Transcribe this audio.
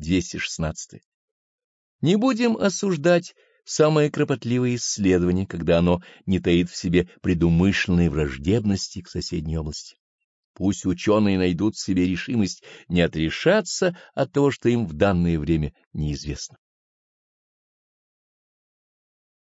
216. Не будем осуждать самое кропотливое исследование, когда оно не таит в себе предумышленной враждебности к соседней области. Пусть ученые найдут в себе решимость не отрешаться от того, что им в данное время неизвестно.